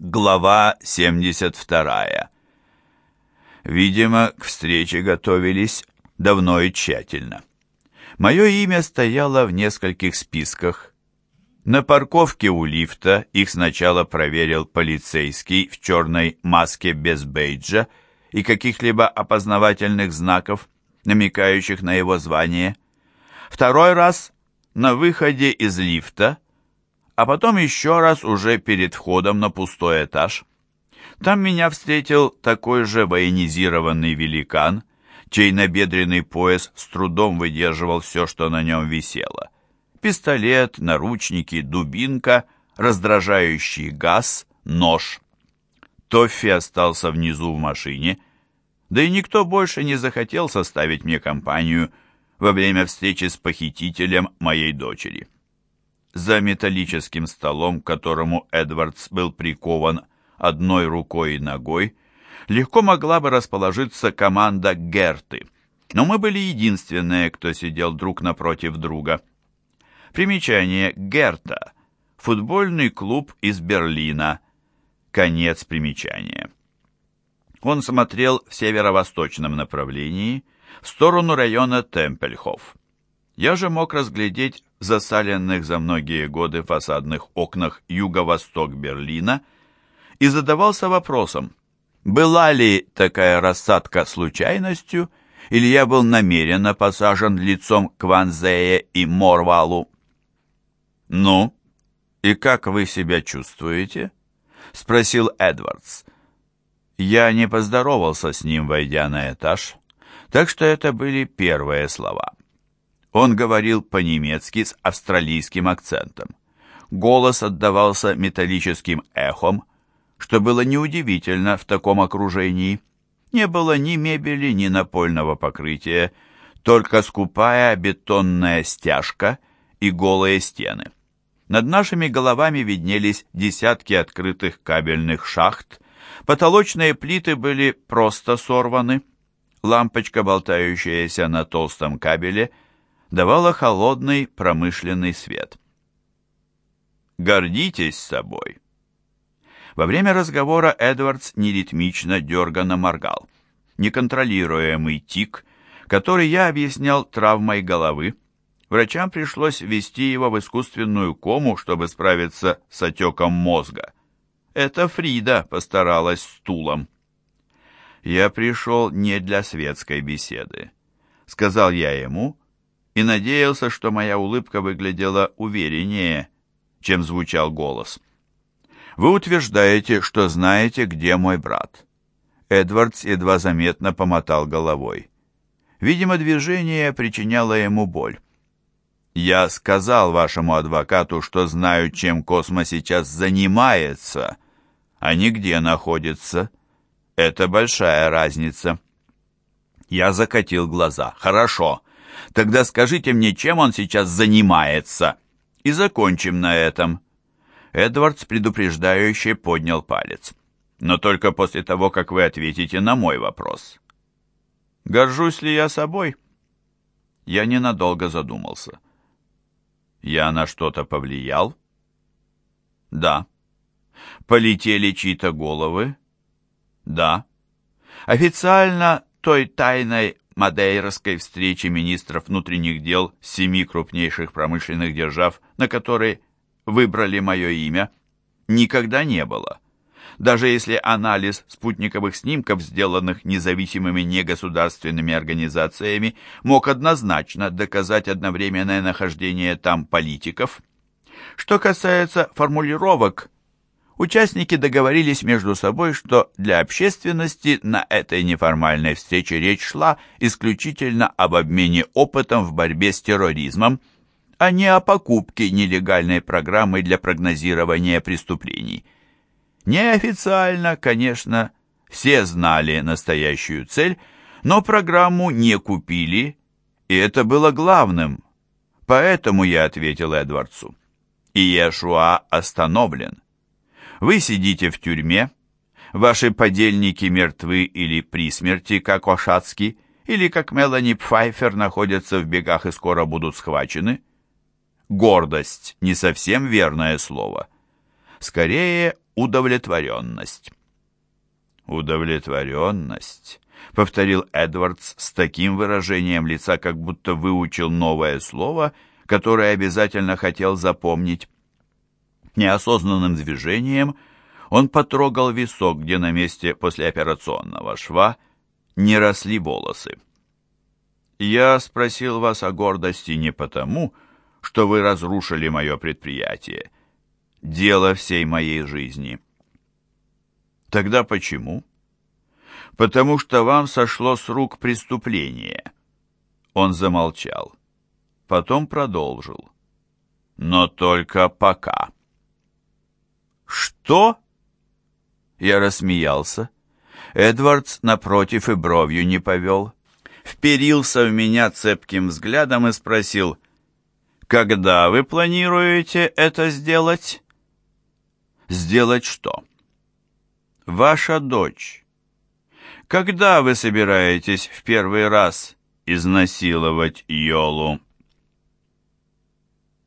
Глава 72. Видимо, к встрече готовились давно и тщательно. Мое имя стояло в нескольких списках. На парковке у лифта их сначала проверил полицейский в черной маске без бейджа и каких-либо опознавательных знаков, намекающих на его звание. Второй раз на выходе из лифта – а потом еще раз уже перед входом на пустой этаж. Там меня встретил такой же военизированный великан, чей набедренный пояс с трудом выдерживал все, что на нем висело. Пистолет, наручники, дубинка, раздражающий газ, нож. Тоффи остался внизу в машине, да и никто больше не захотел составить мне компанию во время встречи с похитителем моей дочери. За металлическим столом, к которому Эдвардс был прикован одной рукой и ногой, легко могла бы расположиться команда Герты, но мы были единственные, кто сидел друг напротив друга. Примечание Герта – футбольный клуб из Берлина. Конец примечания. Он смотрел в северо-восточном направлении, в сторону района Темпельхоф. Я же мог разглядеть засаленных за многие годы фасадных окнах юго-восток Берлина и задавался вопросом, была ли такая рассадка случайностью, или я был намеренно посажен лицом к Ванзее и Морвалу. «Ну, и как вы себя чувствуете?» — спросил Эдвардс. Я не поздоровался с ним, войдя на этаж, так что это были первые слова. Он говорил по-немецки с австралийским акцентом. Голос отдавался металлическим эхом, что было неудивительно в таком окружении. Не было ни мебели, ни напольного покрытия, только скупая бетонная стяжка и голые стены. Над нашими головами виднелись десятки открытых кабельных шахт, потолочные плиты были просто сорваны, лампочка, болтающаяся на толстом кабеле, — давала холодный промышленный свет. «Гордитесь собой!» Во время разговора Эдвардс неритмично дерганно моргал. Неконтролируемый тик, который я объяснял травмой головы, врачам пришлось ввести его в искусственную кому, чтобы справиться с отеком мозга. Это Фрида постаралась стулом. «Я пришел не для светской беседы», — сказал я ему, и надеялся, что моя улыбка выглядела увереннее, чем звучал голос. «Вы утверждаете, что знаете, где мой брат». Эдвардс едва заметно помотал головой. Видимо, движение причиняло ему боль. «Я сказал вашему адвокату, что знаю, чем Космо сейчас занимается, а не где находится. Это большая разница». Я закатил глаза. «Хорошо. Тогда скажите мне, чем он сейчас занимается, и закончим на этом». Эдвардс предупреждающе поднял палец. «Но только после того, как вы ответите на мой вопрос». «Горжусь ли я собой?» Я ненадолго задумался. «Я на что-то повлиял?» «Да». «Полетели чьи-то головы?» «Да». «Официально той тайной Мадейрской встречи министров внутренних дел семи крупнейших промышленных держав, на которой выбрали мое имя, никогда не было. Даже если анализ спутниковых снимков, сделанных независимыми негосударственными организациями, мог однозначно доказать одновременное нахождение там политиков. Что касается формулировок Участники договорились между собой, что для общественности на этой неформальной встрече речь шла исключительно об обмене опытом в борьбе с терроризмом, а не о покупке нелегальной программы для прогнозирования преступлений. Неофициально, конечно, все знали настоящую цель, но программу не купили, и это было главным. Поэтому я ответил Эдвардсу. Иешуа остановлен. Вы сидите в тюрьме, ваши подельники мертвы или при смерти, как Ошацкий, или как Мелани Пфайфер находятся в бегах и скоро будут схвачены. Гордость – не совсем верное слово. Скорее, удовлетворенность. «Удовлетворенность», — повторил Эдвардс с таким выражением лица, как будто выучил новое слово, которое обязательно хотел запомнить. Неосознанным движением он потрогал висок, где на месте послеоперационного шва не росли волосы. «Я спросил вас о гордости не потому, что вы разрушили мое предприятие. Дело всей моей жизни». Тогда почему? Потому что вам сошло с рук преступление. Он замолчал. Потом продолжил. Но только пока. Что? Я рассмеялся. Эдвардс, напротив, и бровью не повел. Вперился в меня цепким взглядом и спросил, «Когда вы планируете это сделать?» «Сделать что?» ваша дочь. Когда вы собираетесь в первый раз изнасиловать Йолу?»